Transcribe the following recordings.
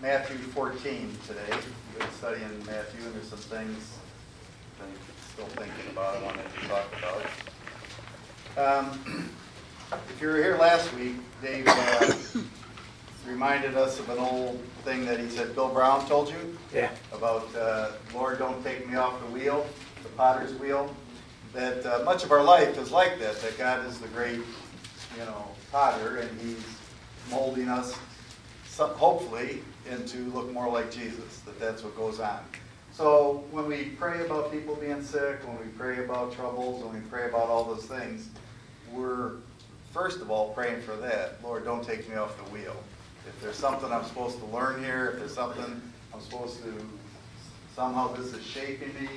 Matthew 14 today. We've been studying Matthew, and there's some things I'm still thinking about, I wanted to talk about. Um, If you were here last week, Dave uh, reminded us of an old thing that he said Bill Brown told you Yeah. about, uh, Lord, don't take me off the wheel, the potter's wheel. That uh, much of our life is like that, that God is the great, you know, potter, and he's molding us, so- hopefully, to look more like Jesus, that that's what goes on. So when we pray about people being sick, when we pray about troubles, when we pray about all those things, we're, first of all, praying for that. Lord, don't take me off the wheel. If there's something I'm supposed to learn here, if there's something I'm supposed to, somehow this is shaping me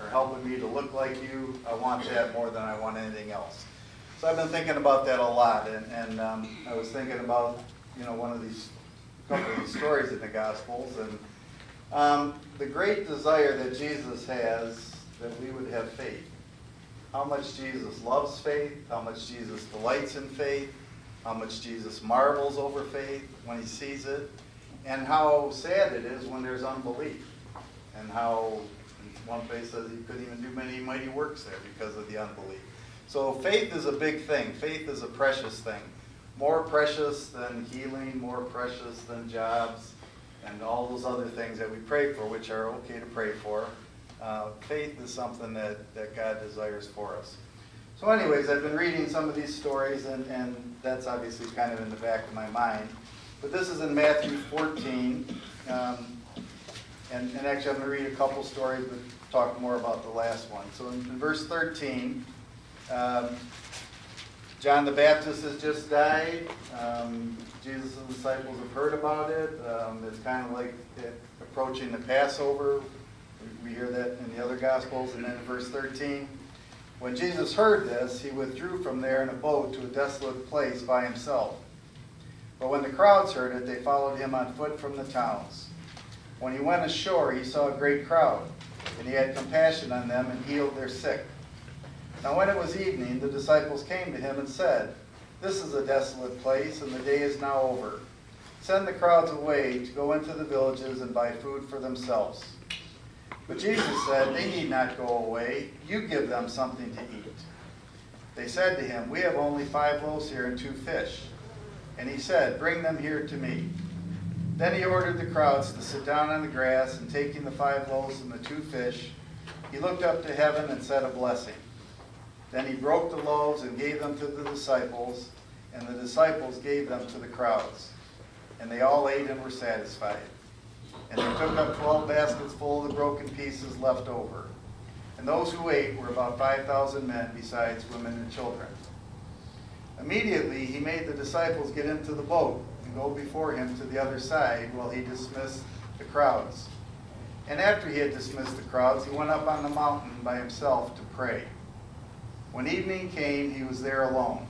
or helping me to look like you, I want that more than I want anything else. So I've been thinking about that a lot, and, and um, I was thinking about, you know, one of these, couple of these stories in the Gospels, and um, the great desire that Jesus has that we would have faith. How much Jesus loves faith, how much Jesus delights in faith, how much Jesus marvels over faith when he sees it, and how sad it is when there's unbelief, and how one place says he couldn't even do many mighty works there because of the unbelief. So faith is a big thing. Faith is a precious thing. More precious than healing, more precious than jobs, and all those other things that we pray for, which are okay to pray for. Uh, faith is something that, that God desires for us. So anyways, I've been reading some of these stories, and, and that's obviously kind of in the back of my mind. But this is in Matthew 14. Um, and, and actually, I'm going to read a couple stories, but talk more about the last one. So in, in verse 13, um, John the Baptist has just died. Um, Jesus and disciples have heard about it. Um, it's kind of like it approaching the Passover. We, hear that in the other Gospels. And then verse 13, when Jesus heard this, he withdrew from there in a boat to a desolate place by himself. But when the crowds heard it, they followed him on foot from the towns. When he went ashore, he saw a great crowd, and he had compassion on them and healed their sick. Now when it was evening, the disciples came to him and said, This is a desolate place, and the day is now over. Send the crowds away to go into the villages and buy food for themselves. But Jesus said, They need not go away. You give them something to eat. They said to him, We have only five loaves here and two fish. And he said, Bring them here to me. Then he ordered the crowds to sit down on the grass, and taking the five loaves and the two fish, he looked up to heaven and said a blessing. Then he broke the loaves and gave them to the disciples, and the disciples gave them to the crowds. And they all ate and were satisfied. And they took up twelve baskets full of the broken pieces left over. And those who ate were about five thousand men, besides women and children. Immediately he made the disciples get into the boat and go before him to the other side while he dismissed the crowds. And after he had dismissed the crowds, he went up on the mountain by himself to pray. When evening came, he was there alone.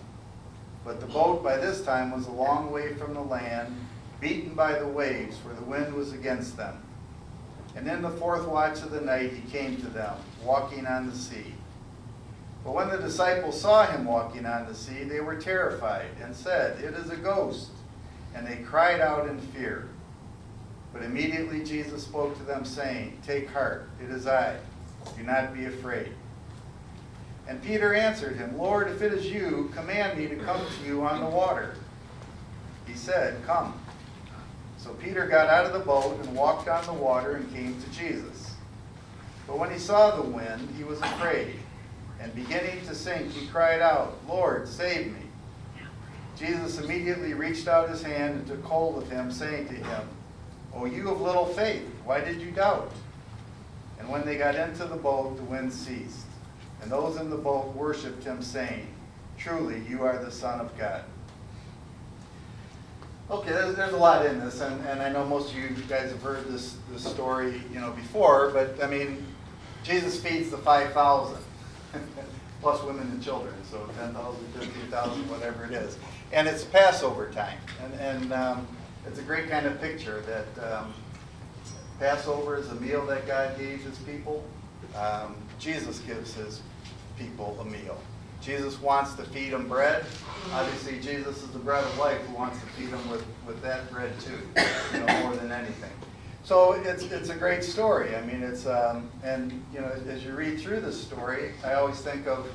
But the boat by this time was a long way from the land, beaten by the waves, for the wind was against them. And in the fourth watch of the night he came to them, walking on the sea. But when the disciples saw him walking on the sea, they were terrified and said, It is a ghost. And they cried out in fear. But immediately Jesus spoke to them, saying, Take heart, it is I. Do not be afraid. And Peter answered him, Lord, if it is you, command me to come to you on the water. He said, Come. So Peter got out of the boat and walked on the water and came to Jesus. But when he saw the wind, he was afraid. And beginning to sink, he cried out, Lord, save me. Jesus immediately reached out his hand and took hold of him, saying to him, O you of little faith, why did you doubt? And when they got into the boat, the wind ceased. And those in the boat worshipped him, saying, Truly, you are the Son of God. Okay, there's, there's a lot in this, and, and I know most of you guys have heard this, this story, you know, before, but I mean, Jesus feeds the 5,000, plus women and children, so 10,000, 15,000, whatever it is. And it's Passover time, and, and um, it's a great kind of picture that um, Passover is a meal that God gave his people. Um, Jesus gives his people a meal. Jesus wants to feed them bread. Obviously, Jesus is the bread of life who wants to feed them with, with that bread too, you know, more than anything. So it's, it's a great story. I mean, it's, um, and, you know, as you read through this story, I always think of,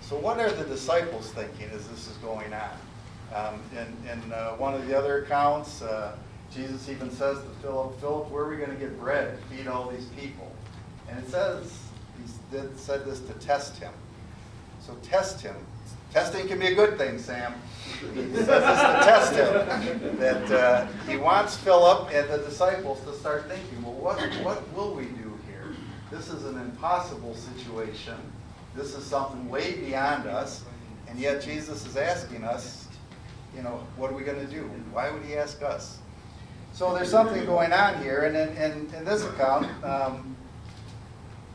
so what are the disciples thinking as this is going on? Um, in in uh, one of the other accounts, uh, Jesus even says to Philip, Philip, where are we going to get bread to feed all these people? And it says, did, said this to test him. So test him. Testing can be a good thing, Sam. He says this to test him. That uh, he wants Philip and the disciples to start thinking, well, what, what will we do here? This is an impossible situation. This is something way beyond us. And yet Jesus is asking us, you know, what are we going to do? Why would he ask us? So there's something going on here. And in, in, in this account, um,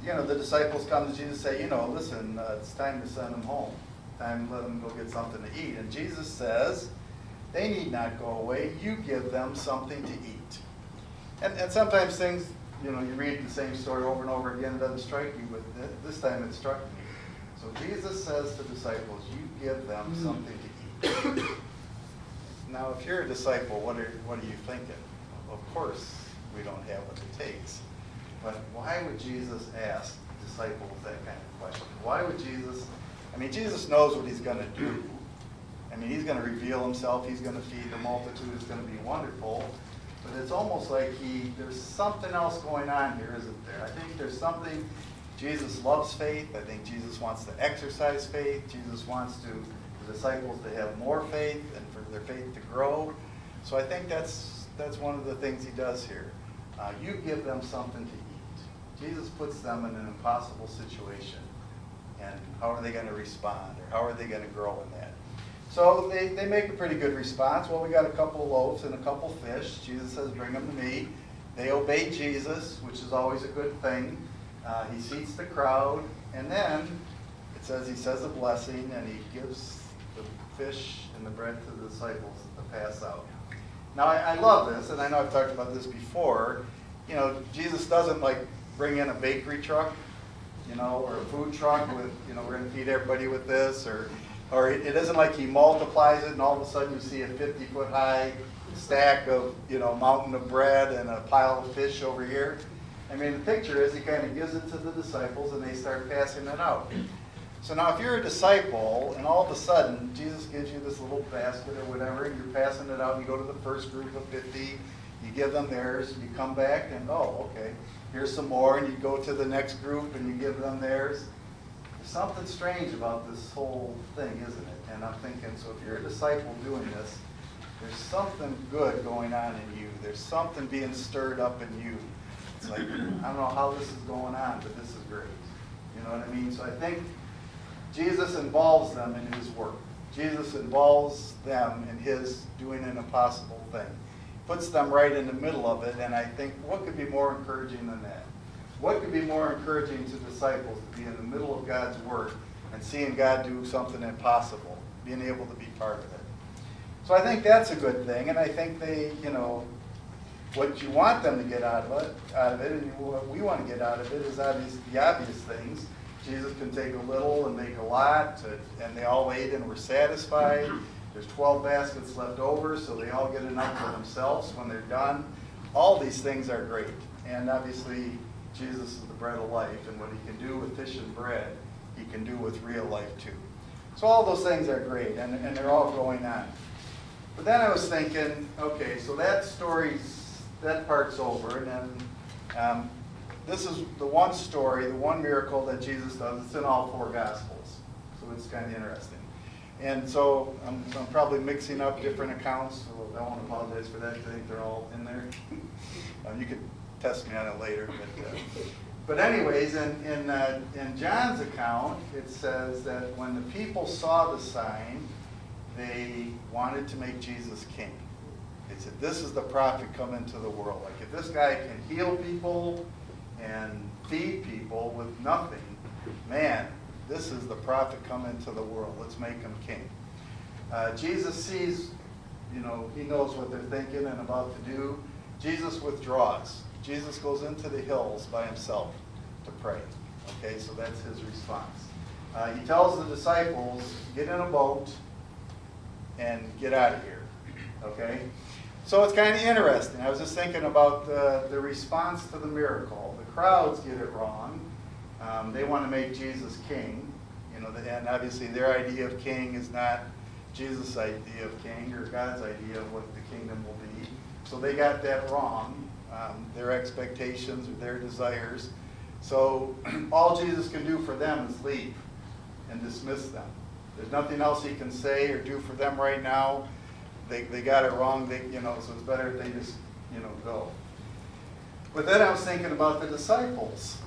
you know, the disciples come to Jesus and say, you know, listen, uh, it's time to send them home. Time to let them go get something to eat. And Jesus says, they need not go away. You give them something to eat. And, and sometimes things, you know, you read the same story over and over again, it doesn't strike you, but th- this time it struck me. So Jesus says to disciples, you give them something to eat. Now, if you're a disciple, what are, what are you thinking? Of course, we don't have what it takes. But why would Jesus ask disciples that kind of question? Why would Jesus, I mean, Jesus knows what he's going to do. I mean, he's going to reveal himself, he's going to feed the multitude, it's going to be wonderful. But it's almost like he, there's something else going on here, isn't there? I think there's something, Jesus loves faith. I think Jesus wants to exercise faith. Jesus wants to, the disciples to have more faith and for their faith to grow. So I think that's, that's one of the things he does here. Uh, you give them something to. Jesus puts them in an impossible situation. And how are they going to respond? Or how are they going to grow in that? So they, they make a pretty good response. Well, we got a couple of loaves and a couple fish. Jesus says, bring them to me. They obey Jesus, which is always a good thing. Uh, he seats the crowd. And then it says he says a blessing and he gives the fish and the bread to the disciples to pass out. Now, I, I love this, and I know I've talked about this before. You know, Jesus doesn't like bring in a bakery truck, you know, or a food truck with, you know, we're going to feed everybody with this, or or it, isn't like he multiplies it and all of a sudden you see a 50 foot high stack of, you know, mountain of bread and a pile of fish over here. I mean, the picture is he kind of gives it to the disciples and they start passing it out. So now if you're a disciple and all of a sudden Jesus gives you this little basket or whatever and you're passing it out and you go to the first group of 50, you give them theirs, you come back and, oh, okay, here's some more and you go to the next group and you give them theirs There's something strange about this whole thing, isn't it? And I'm thinking, so if you're a disciple doing this, there's something good going on in you. There's something being stirred up in you. It's like, I don't know how this is going on, but this is great. You know what I mean? So I think Jesus involves them in his work. Jesus involves them in his doing an impossible thing. Puts them right in the middle of it, and I think what could be more encouraging than that? What could be more encouraging to disciples to be in the middle of God's work and seeing God do something impossible, being able to be part of it? So I think that's a good thing, and I think they, you know, what you want them to get out of it, out of it, and what we want to get out of it is obvious, the obvious things. Jesus can take a little and make a lot, and they all ate and were satisfied. There's 12 baskets left over, so they all get enough for themselves when they're done. All these things are great, and obviously Jesus is the bread of life, and what he can do with fish and bread, he can do with real life too. So all those things are great, and, and they're all going on. But then I was thinking, okay, so that story's, that part's over, and then um, this is the one story, the one miracle that Jesus does. It's in all four Gospels, so it's kind of interesting. And so I'm, I'm probably mixing up different accounts, so I won't apologize for that, I think they're all in there. um, you could test me on it later. But, uh, but anyways, in, in, uh, in John's account, it says that when the people saw the sign, they wanted to make Jesus king. They said, this is the prophet come into the world. Like if this guy can heal people and feed people with nothing, man, this is the prophet come into the world. Let's make him king. Uh, Jesus sees, you know, he knows what they're thinking and about to do. Jesus withdraws. Jesus goes into the hills by himself to pray. Okay, so that's his response. Uh, he tells the disciples, get in a boat and get out of here. Okay? So it's kind of interesting. I was just thinking about the, the response to the miracle. The crowds get it wrong. Um, they want to make Jesus king. You know, and obviously their idea of king is not Jesus' idea of king or God's idea of what the kingdom will be. So they got that wrong, um, their expectations or their desires. So all Jesus can do for them is leave and dismiss them. There's nothing else he can say or do for them right now. They, they got it wrong, they, you know, so it's better if they just, you know, go. But then I was thinking about the disciples.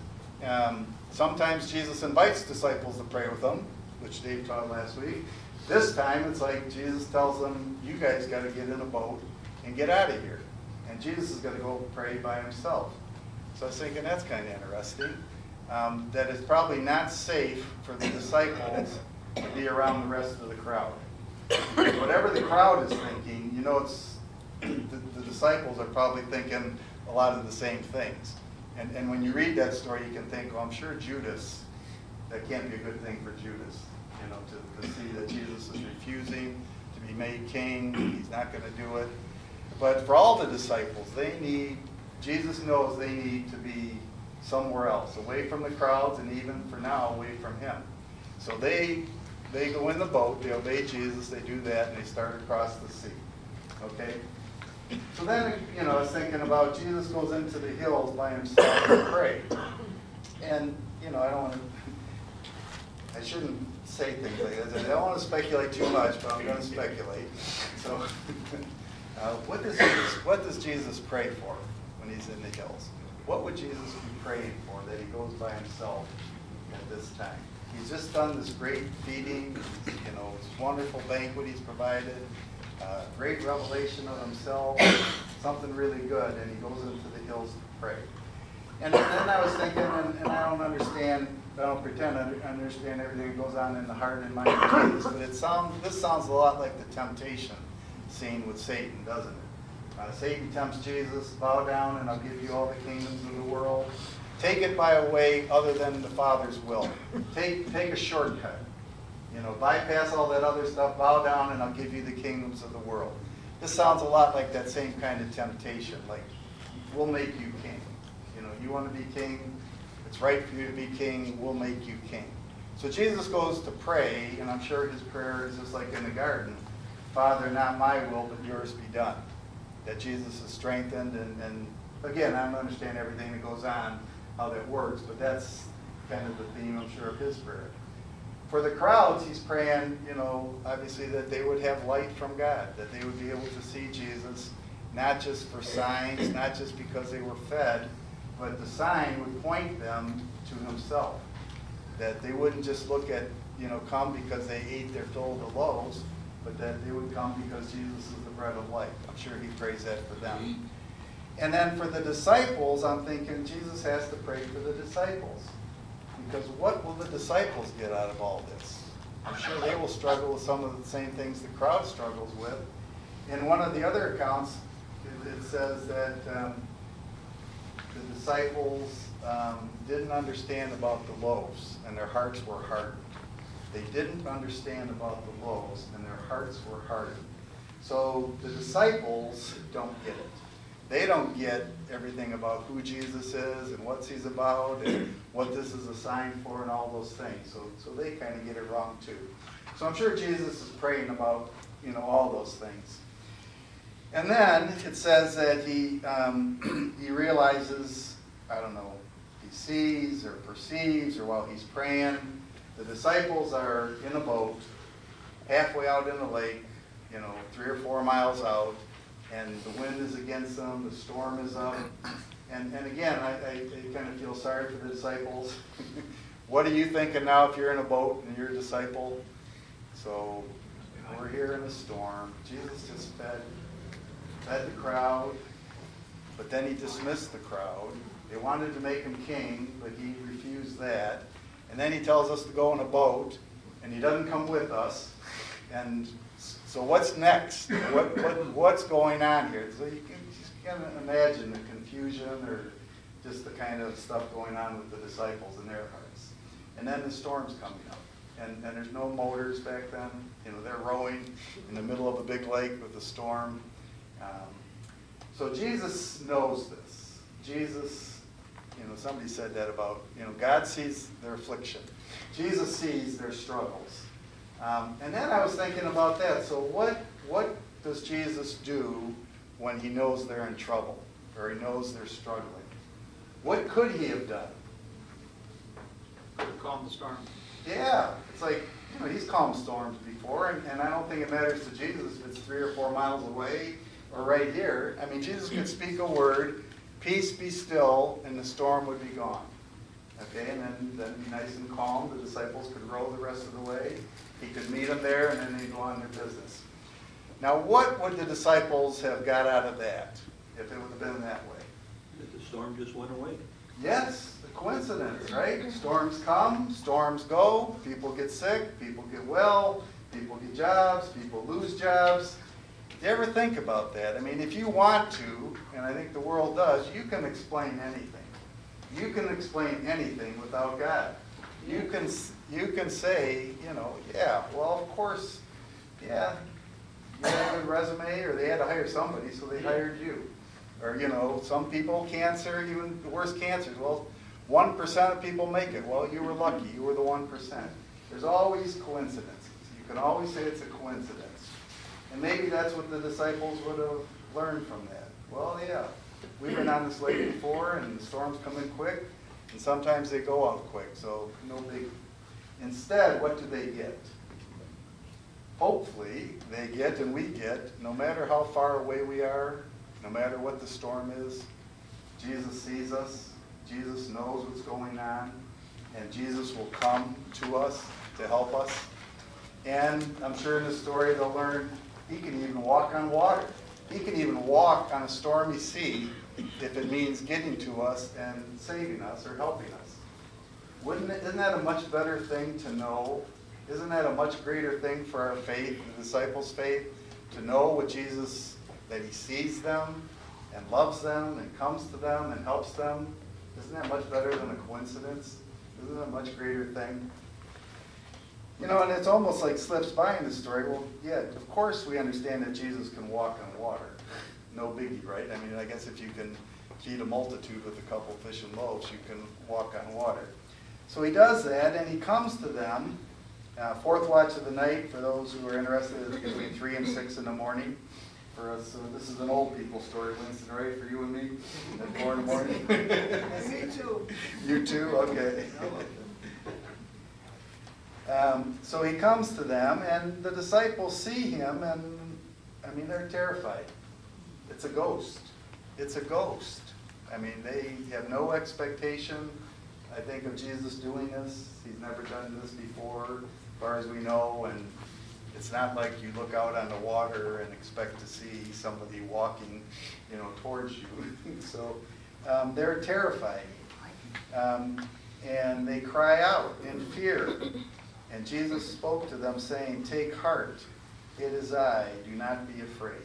Um, sometimes Jesus invites disciples to pray with them, which Dave taught last week. This time it's like Jesus tells them, you guys got to get in a boat and get out of here. And Jesus is going to go pray by himself. So I was thinking that's kind of interesting. Um, that it's probably not safe for the disciples to be around the rest of the crowd. Whatever the crowd is thinking, you know, it's the, the disciples are probably thinking a lot of the same things. And, and when you read that story, you can think, well, I'm sure Judas, that can't be a good thing for Judas, you know, to, to see that Jesus is refusing to be made king. He's not going to do it. But for all the disciples, they need, Jesus knows they need to be somewhere else, away from the crowds, and even for now, away from him. So they they go in the boat, they obey Jesus, they do that, and they start across the sea. Okay? So then, you know, I was thinking about Jesus goes into the hills by himself to pray. And, you know, I don't want to, I shouldn't say things like this. I don't want to speculate too much, but I'm going to speculate. So, uh, what, does Jesus, what does Jesus pray for when he's in the hills? What would Jesus be praying for that he goes by himself at this time? He's just done this great feeding, you know, this wonderful banquet he's provided, great revelation of himself, something really good, and he goes into the hills to pray. And then I was thinking, and, and I don't understand, I don't pretend I understand everything that goes on in the heart and mind of Jesus, but it sounds, this sounds a lot like the temptation scene with Satan, doesn't it? Uh, Satan tempts Jesus, bow down and I'll give you all the kingdoms of the world. Take it by a way other than the Father's will. Take, take a shortcut. You know, bypass all that other stuff, bow down, and I'll give you the kingdoms of the world. This sounds a lot like that same kind of temptation, like, we'll make you king. You know, you want to be king, it's right for you to be king, we'll make you king. So Jesus goes to pray, and I'm sure his prayer is just like in the garden Father, not my will, but yours be done. That Jesus is strengthened, and, and again, I don't understand everything that goes on how that works, but that's kind of the theme, I'm sure, of his prayer. For the crowds, he's praying, you know, obviously that they would have light from God, that they would be able to see Jesus, not just for signs, not just because they were fed, but the sign would point them to himself. That they wouldn't just look at, you know, come because they ate their fill of the loaves, but that they would come because Jesus is the bread of life. I'm sure he prays that for them. And then for the disciples, I'm thinking Jesus has to pray for the disciples. Because what will the disciples get out of all this? I'm sure they will struggle with some of the same things the crowd struggles with. In one of the other accounts, it, says that um, the disciples um, didn't understand about the loaves, and their hearts were hardened. They didn't understand about the loaves, and their hearts were hardened. So the disciples don't get it they don't get everything about who Jesus is and what he's about and what this is a sign for and all those things. So, so they kind of get it wrong too. So I'm sure Jesus is praying about, you know, all those things. And then it says that he, um, he realizes, I don't know, he sees or perceives or while he's praying, the disciples are in a boat halfway out in the lake, you know, three or four miles out and the wind is against them, the storm is up. And, and again, I, I, I kind of feel sorry for the disciples. what are you thinking now if you're in a boat and you're a disciple? So we're here in a storm. Jesus just fed, fed the crowd, but then he dismissed the crowd. They wanted to make him king, but he refused that. And then he tells us to go in a boat, and he doesn't come with us. And so what's next? What, what, what's going on here? So you can just kind of imagine the confusion or just the kind of stuff going on with the disciples in their hearts. And then the storm's coming up. And, and there's no motors back then. You know, they're rowing in the middle of a big lake with a storm. Um, So Jesus knows this. Jesus, you know, somebody said that about, you know, God sees their affliction. Jesus sees their struggles. Um, and then I was thinking about that. So what, what does Jesus do when he knows they're in trouble or he knows they're struggling? What could he have done? Calm the storm. Yeah, it's like, you know, he's calmed storms before, and, and I don't think it matters to Jesus if it's three or four miles away or right here. I mean, Jesus could speak a word, peace be still, and the storm would be gone. Okay, and then, then be nice and calm. The disciples could row the rest of the way. He could meet them there, and then they'd go on their business. Now, what would the disciples have got out of that if it would have been that way? That the storm just went away. Yes, a coincidence, right? Storms come, storms go, people get sick, people get well, people get jobs, people lose jobs. Do you ever think about that? I mean, if you want to, and I think the world does, you can explain anything. You can explain anything without God. You can, you can say, you know, yeah, well, of course, yeah, you had a good resume, or they had to hire somebody, so they hired you. Or, you know, some people, cancer, even the worst cancers, well, one percent of people make it. Well, you were lucky, you were the one percent. There's always coincidences. You can always say it's a coincidence. And maybe that's what the disciples would have learned from that. Well, yeah, we've been on this lake before, and the storms come in quick, and sometimes they go out quick, so no big. Instead, what do they get? Hopefully, they get and we get, no matter how far away we are, no matter what the storm is, Jesus sees us, Jesus knows what's going on, and Jesus will come to us to help us. And I'm sure in this story they'll learn he can even walk on water. He can even walk on a stormy sea if it means getting to us and saving us or helping us. Wouldn't it, isn't that a much better thing to know? Isn't that a much greater thing for our faith, the disciples' faith, to know what Jesus, that he sees them and loves them and comes to them and helps them? Isn't that much better than a coincidence? Isn't that a much greater thing? You know, and it's almost like slips by in the story. Well, yeah, of course we understand that Jesus can walk on water. No biggie, right? I mean, I guess if you can feed a multitude with a couple fish and loaves, you can walk on water. So he does that, and he comes to them. Uh, fourth watch of the night, for those who are interested, is between 3 and 6 in the morning. For us, uh, this is an old people story, Winston, right? For you and me? At 4 in the morning? Me too. You too? Okay. Um, so he comes to them, and the disciples see him, and I mean, they're terrified. It's a ghost. It's a ghost. I mean, they have no expectation, I think, of Jesus doing this. He's never done this before, as far as we know, and it's not like you look out on the water and expect to see somebody walking, you know, towards you. so um, they're terrified. Um, and they cry out in fear. And Jesus spoke to them, saying, Take heart, it is I, do not be afraid.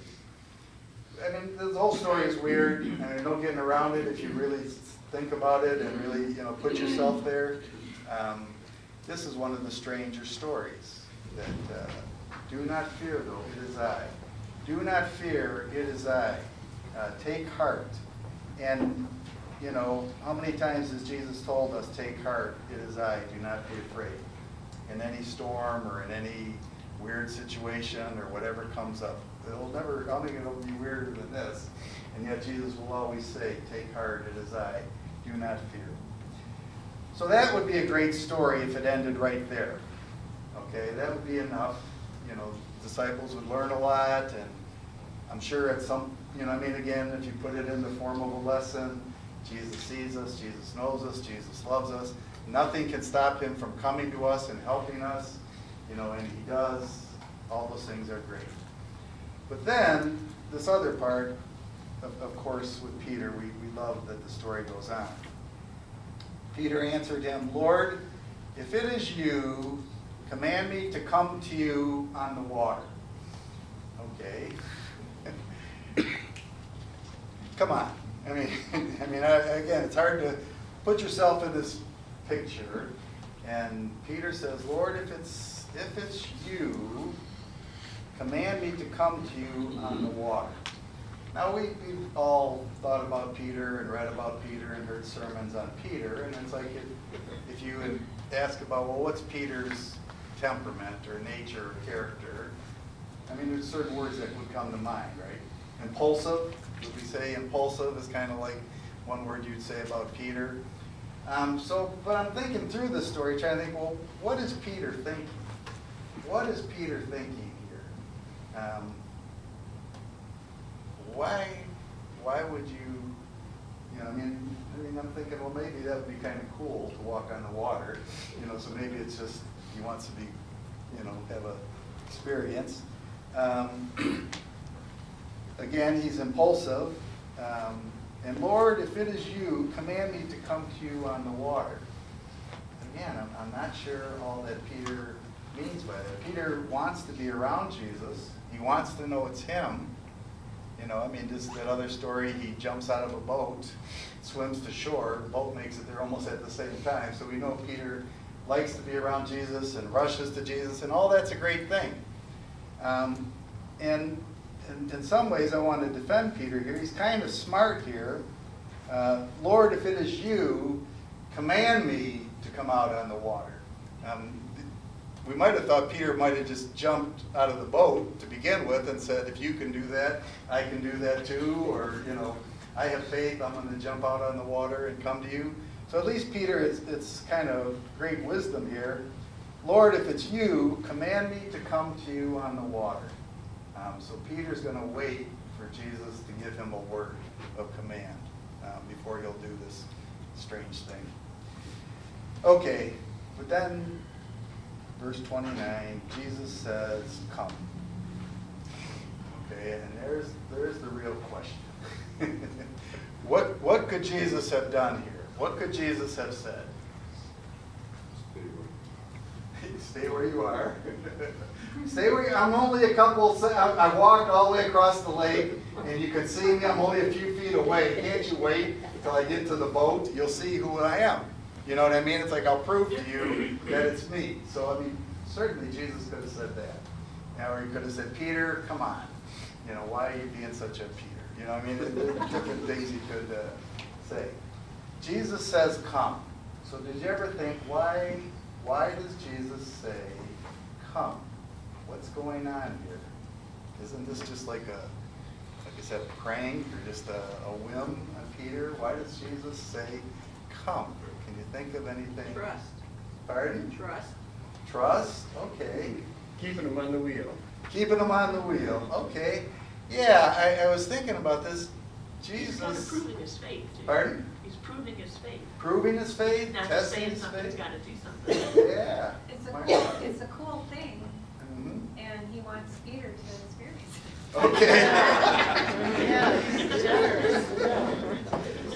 I mean, the whole story is weird, and there's no getting around it if you really think about it and really, you know, put yourself there. Um, this is one of the stranger stories. That uh, do not fear, though, it is I. Do not fear, it is I. Uh, take heart. And, you know, how many times has Jesus told us, Take heart, it is I, do not be afraid? In any storm or in any weird situation or whatever comes up. It'll never, I think it'll be weirder than this. And yet Jesus will always say, Take heart, it is I, do not fear. So that would be a great story if it ended right there. Okay, that would be enough. You know, disciples would learn a lot, and I'm sure at some, you know, I mean, again, if you put it in the form of a lesson, Jesus sees us, Jesus knows us, Jesus loves us. Nothing can stop him from coming to us and helping us, you know, and he does. All those things are great. But then, this other part, of, of course, with Peter, we, we love that the story goes on. Peter answered him, Lord, if it is you, command me to come to you on the water. Okay. Come on. I mean, I mean, I- again, it's hard to put yourself in this picture. And Peter says, Lord, if it's if it's you, command me to come to you on the water. Now, we, we've all thought about Peter and read about Peter and heard sermons on Peter, and it's like if, if you would ask about, well, what's Peter's temperament or nature or character? I mean, there's certain words that would come to mind, right? Impulsive, would we say impulsive is kind of like one word you'd say about Peter? Um, so, but I'm thinking through this story, trying to think, well, what is Peter thinking? What is Peter thinking here? Um, why, why would you, you know, I mean, I mean, I'm thinking, well, maybe that would be kind of cool to walk on the water, you know, so maybe it's just, he wants to be, you know, have a experience. Um, again, he's impulsive. Um, and Lord, if it is you, command me to come to you on the water. Again, I'm, I'm not sure all that Peter means by that. Peter wants to be around Jesus. He wants to know it's him. You know, I mean, just that other story, he jumps out of a boat, swims to shore, the boat makes it there almost at the same time. So we know Peter likes to be around Jesus and rushes to Jesus, and all that's a great thing. Um, and in, in some ways, I want to defend Peter here. He's kind of smart here. Uh, Lord, if it is you, command me to come out on the water. Um, we might have thought Peter might have just jumped out of the boat to begin with and said, if you can do that, I can do that too. Or, you know, I have faith, I'm going to jump out on the water and come to you. So at least Peter, it's, it's kind of great wisdom here. Lord, if it's you, command me to come to you on the water. Um, so Peter's going to wait for Jesus to give him a word of command um, before he'll do this strange thing. Okay, but then verse 29, Jesus says, Come. Okay, and there's, there's the real question. what, what could Jesus have done here? What could Jesus have said? Stay where you are. Stay where you, I'm only a couple, I, walked all the way across the lake, and you can see me, I'm only a few feet away. Can't you wait until I get to the boat? You'll see who I am. You know what I mean? It's like I'll prove to you that it's me. So I mean, certainly Jesus could have said that. Or he could have said, Peter, come on. You know, why are you being such a Peter? You know, what I mean, different things he could uh, say. Jesus says, come. So did you ever think, why, why does Jesus say, come? What's going on here? Isn't this just like a, like I said, a prank or just a, a whim on Peter? Why does Jesus say, come? Can you think of anything? Trust. Pardon? Trust. Trust? Okay. Keeping them on the wheel. Keeping them on the wheel. Okay. Yeah, I, I was thinking about this. He's kind of Jesus proving his faith. too. Pardon? He's proving his faith. proving his faith, Not just testing saying his something's faith. got to do something. Yeah. It's a My- cool, it's a cool thing, Mhm. and he wants Peter to experience it. Okay. Yeah, he's generous.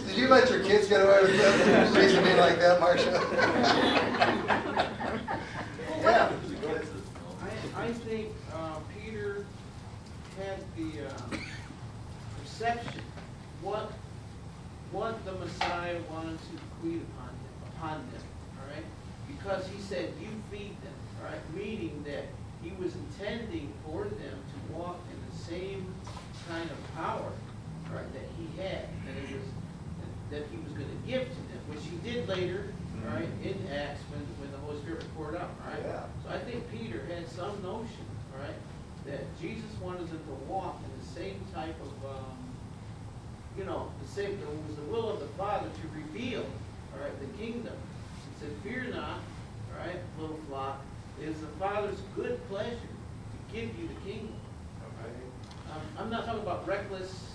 Did you let your kids get away with that? Raising me like that, Marcia? Yeah. I, I think, uh, Peter had the, uh, perception, what, what the Messiah wanted to decree upon them, upon them, all right? Because he said, you feed them, all right? Meaning that he was intending for them to walk in the same kind of power, all right, that he had, that it was, that he was gonna give to them, which he did later, all right, in Acts, when, when the Holy Spirit poured out, all right? Yeah. So I think Peter had some notion, all right, that Jesus wanted them to walk in the same type of, um, you know, the same, it was the will of the Father to reveal, all right, the kingdom. He said, fear not, all right, little flock, it is the Father's good pleasure to give you the kingdom. all right? Um, I'm not talking about reckless,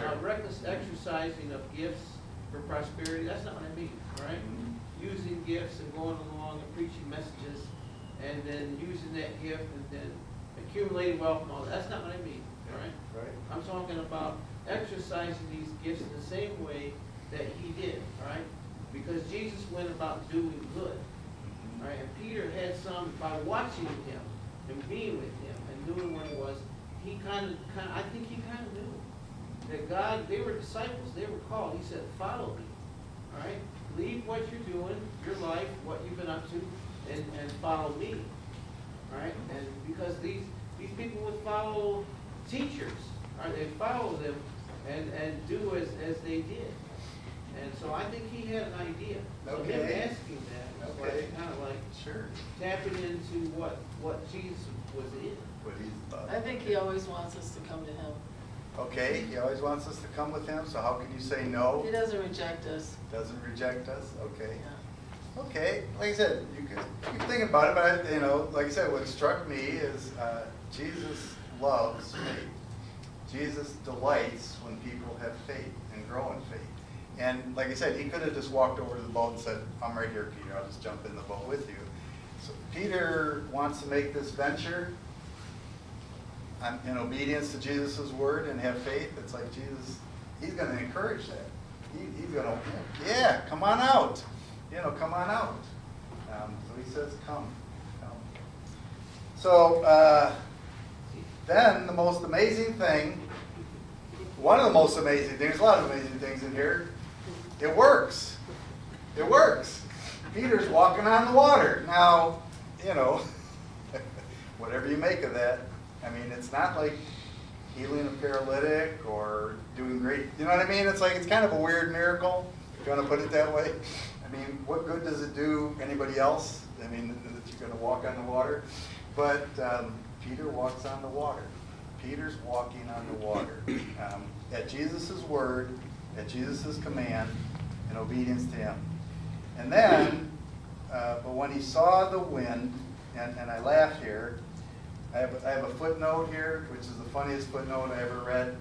uh, reckless exercising of gifts for prosperity, that's not what I mean, all right? Mhm. Using gifts and going along and preaching messages, and then using that gift and then accumulating wealth and all that, that's not what I mean, all right? Right. I'm talking about exercising these gifts in the same way that he did, right? Because Jesus went about doing good, right? And Peter had some, by watching him and being with him and doing what he was, he kind of, kind I think he kind of knew that God, they were disciples, they were called. He said, follow me, right? Leave what you're doing, your life, what you've been up to, and, and follow me, right? And because these, these people would follow teachers, right? They follow them and, and do as, as they did. And so I think he had an idea. So him Okay. asking that was Okay. like, kind of like Sure. tapping into what, what Jesus was in. What he thought. I think he always wants us to come to him. Okay, he always wants us to come with him, so how can you say no? He doesn't reject us. Doesn't reject us, okay. Yeah. Okay, like I said, you can keep thinking about it, but, I- you know, like I said, what struck me is, uh, Jesus loves faith. Jesus delights when people have faith and grow in faith. And like I said, he could have just walked over to the boat and said, I'm right here, Peter, I'll just jump in the boat with you. So Peter wants to make this venture um, in obedience to Jesus' word and have faith. It's like Jesus, he's going to encourage that. He, he's going to, yeah, come on out. You know, come on out. Um, so he says, come. come. So uh, then the most amazing thing, one of the most amazing things, a lot of amazing things in here, it works. It works. Peter's walking on the water. Now, you know, whatever you make of that, I mean, it's not like healing a paralytic or doing great. You know what I mean? It's like it's kind of a weird miracle, if you want to put it that way. I mean, what good does it do anybody else? I mean, that you're going to walk on the water. But um, Peter walks on the water. Peter's walking on the water. Um, at Jesus' word, at Jesus' command, in obedience to him. And then, uh, but when he saw the wind, and, and I laugh here, I have, I have a footnote here, which is the funniest footnote I ever read.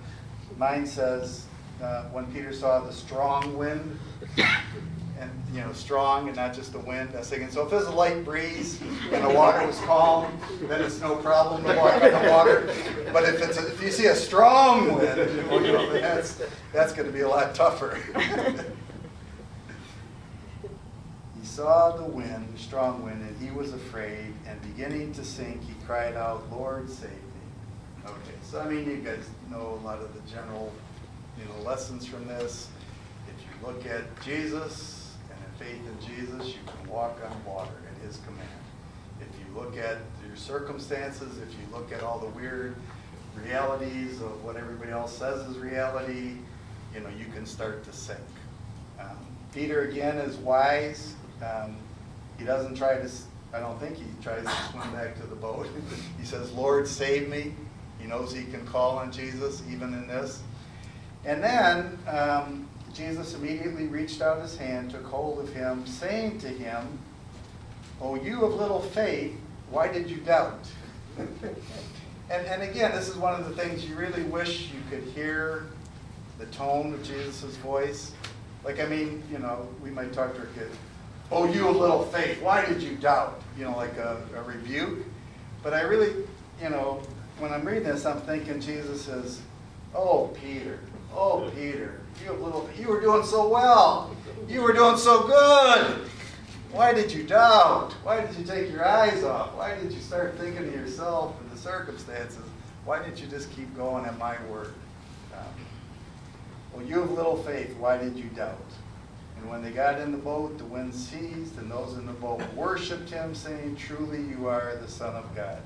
Mine says, uh, when Peter saw the strong wind, and, you know, strong and not just the wind, I thinking, so if there's a light breeze and the water was calm, then it's no problem to walk on the water. But if it's, a, if you see a strong wind, you know, that's, that's gonna be a lot tougher. He saw the wind, the strong wind, and he was afraid, and beginning to sink, he cried out, Lord, save me. Okay, so I mean, you guys know a lot of the general, you know, lessons from this. If you look at Jesus faith in Jesus, you can walk on water at his command. If you look at your circumstances, if you look at all the weird realities of what everybody else says is reality, you know, you can start to sink. Um, Peter, again, is wise. Um, He doesn't try to, I don't think he tries to swim back to the boat. He says, Lord, save me. He knows he can call on Jesus even in this. And then um, Jesus immediately reached out his hand, took hold of him, saying to him, Oh, you of little faith, why did you doubt? and, and again, this is one of the things you really wish you could hear the tone of Jesus' voice. Like, I mean, you know, we might talk to our kids, oh, you of little faith, why did you doubt? You know, like a, a rebuke. But I really, you know, when I'm reading this, I'm thinking Jesus says, oh, Peter, oh, Peter, you little, you were doing so well. You were doing so good. Why did you doubt? Why did you take your eyes off? Why did you start thinking of yourself and the circumstances? Why didn't you just keep going at my word? Um, well, you have little faith, why did you doubt? And when they got in the boat, the wind ceased, and those in the boat worshipped him, saying, Truly you are the Son of God.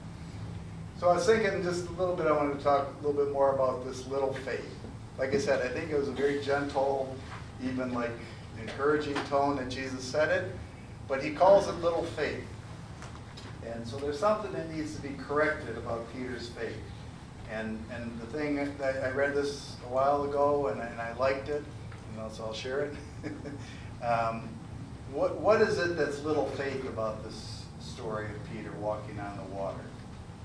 So I was thinking just a little bit, I wanted to talk a little bit more about this little faith. Like I said, I think it was a very gentle, even like encouraging tone that Jesus said it, but he calls it little faith. And so there's something that needs to be corrected about Peter's faith. And, and the thing, that I read this a while ago and I, and I liked it, you know, so I'll share it. um, what, what is it that's little faith about this story of Peter walking on the water?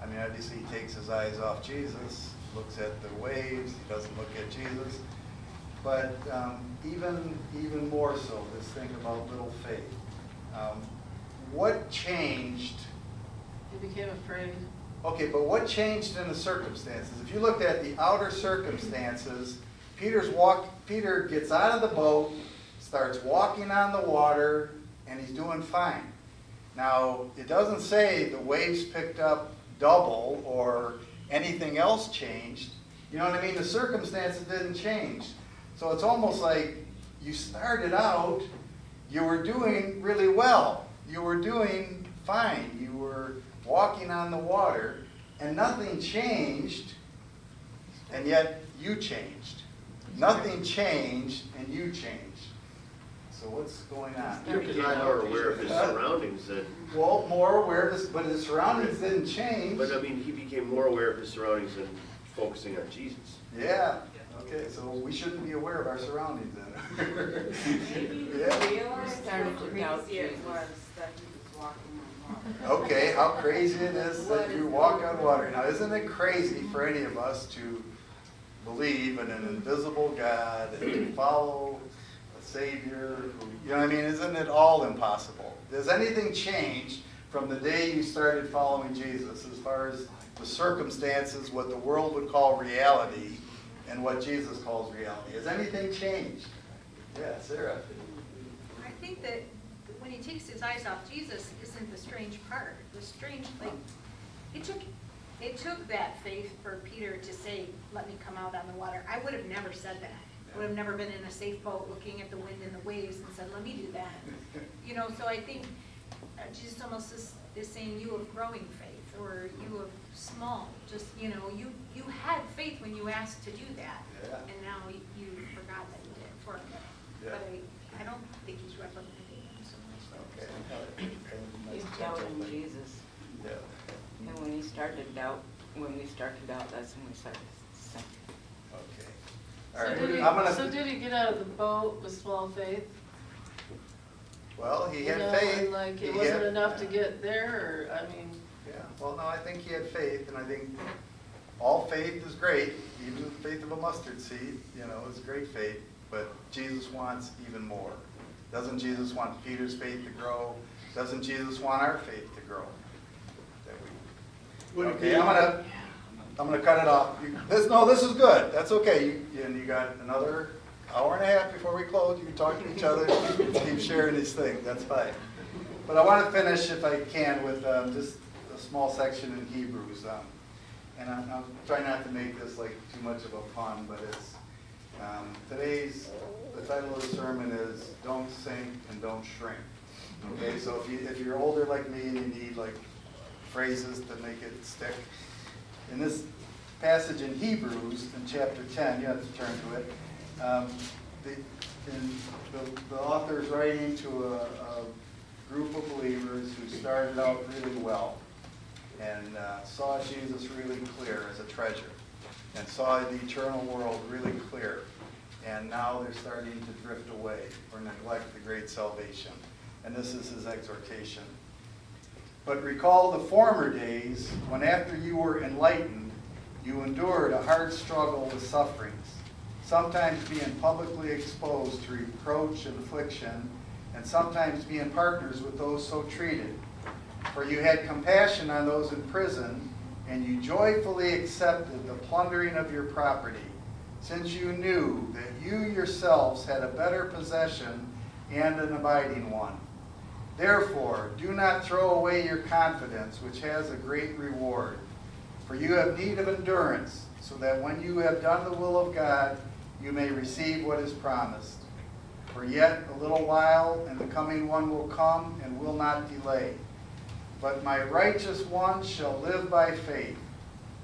I mean, obviously he takes his eyes off Jesus, looks at the waves, he doesn't look at Jesus. But um, even, even more so, this thing about little faith. Um, what changed He became afraid. Okay, but what changed in the circumstances? If you looked at the outer circumstances, Peter's walk, Peter gets out of the boat, starts walking on the water, and he's doing fine. Now, it doesn't say the waves picked up double or anything else changed. You know what I mean? The circumstances didn't change. So it's almost like you started out, you were doing really well. You were doing fine. You were walking on the water, and nothing changed, and yet you changed. Nothing changed and you changed. So what's going on? You became more aware of his surroundings than, Well, more awareness, but his surroundings didn't change. but I mean, he became more aware of his surroundings than focusing on Jesus. Yeah, okay, so we shouldn't be aware of our surroundings then. Yeah. Started how to doubt it Jesus. was that he was walking on water. Okay, how crazy it is that you walk on water. Now, isn't it crazy for any of us to believe in an invisible God and to follow a Savior who, you know what I mean? Isn't it all impossible? Does anything change from the day you started following Jesus as far as the circumstances, what the world would call reality, and what Jesus calls reality? Has anything changed? Yeah, Sarah? I think that when he takes his eyes off Jesus isn't the strange part. The strange, like, it took, it took that faith for Peter to say, let me come out on the water. I would have never said that. I Would have never been in a safe boat looking at the wind and the waves and said, let me do that. You know, so I think uh, Jesus almost is, is saying you of growing faith, or you of small, just, you know, you, you had faith when you asked to do that. Yeah. And now you you forgot that you did for a minute. Yeah. But I, I don't think he's reprimanding him so much. Okay. He's doubting Jesus. Yeah. And when he started to doubt, when we started to doubt, that's when we started sinking. Okay. All So right, did he, I'm gonna. so did he get out of the boat with small faith? Well, he You had know, faith. and like, He it wasn't had- enough to get there, or, I mean, Yeah, well, no, I think he had faith, and I think all faith is great, even the faith of a mustard seed, you know, is great faith, but Jesus wants even more. Doesn't Jesus want Peter's faith to grow? Doesn't Jesus want our faith to grow? That we- Would it Okay, be- I'm gonna, I'm gonna cut it off. You- This, no, this is good, that's okay, You- and you got another hour and a half before we close, you can talk to each other, keep sharing these things, that's fine. But I want to finish, if I can, with um, just a small section in Hebrews. um, And I'm, I'm trying not to make this like too much of a pun, but it's, um, today's, the title of the sermon is Don't Sink and Don't Shrink. Okay, so if you, if you're older like me and you need like phrases to make it stick, in this passage in Hebrews, in chapter 10, you have to turn to it, um, the, the, the author's writing to a, a group of believers who started out really well and uh, saw Jesus really clear as a treasure and saw the eternal world really clear. And now they're starting to drift away or neglect the great salvation. And this is his exhortation. But recall the former days when after you were enlightened, you endured a hard struggle with sufferings, sometimes being publicly exposed to reproach and affliction, and sometimes being partners with those so treated. For you had compassion on those in prison, and you joyfully accepted the plundering of your property, since you knew that you yourselves had a better possession and an abiding one. Therefore, do not throw away your confidence, which has a great reward. For you have need of endurance, so that when you have done the will of God, you may receive what is promised. For yet a little while, and the coming one will come and will not delay. But my righteous one shall live by faith,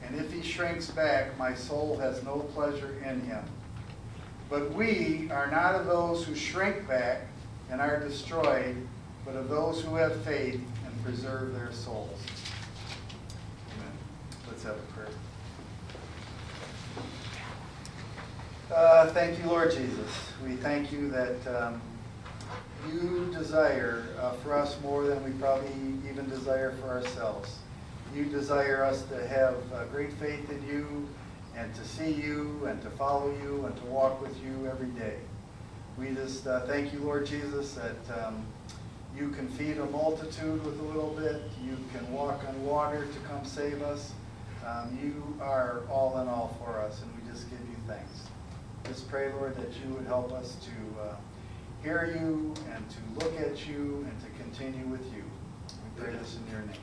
and if he shrinks back, my soul has no pleasure in him. But we are not of those who shrink back and are destroyed, but of those who have faith and preserve their souls. Amen. Let's have a prayer. Uh, thank you, Lord Jesus. We thank you that um, you desire uh, for us more than we probably even desire for ourselves. You desire us to have uh, great faith in you and to see you and to follow you and to walk with you every day. We just uh, thank you, Lord Jesus, that um, you can feed a multitude with a little bit. You can walk on water to come save us. Um, you are all in all for us, and we just give you thanks. Just pray, Lord, that you would help us to uh, hear you and to look at you and to continue with you. We pray this in your name.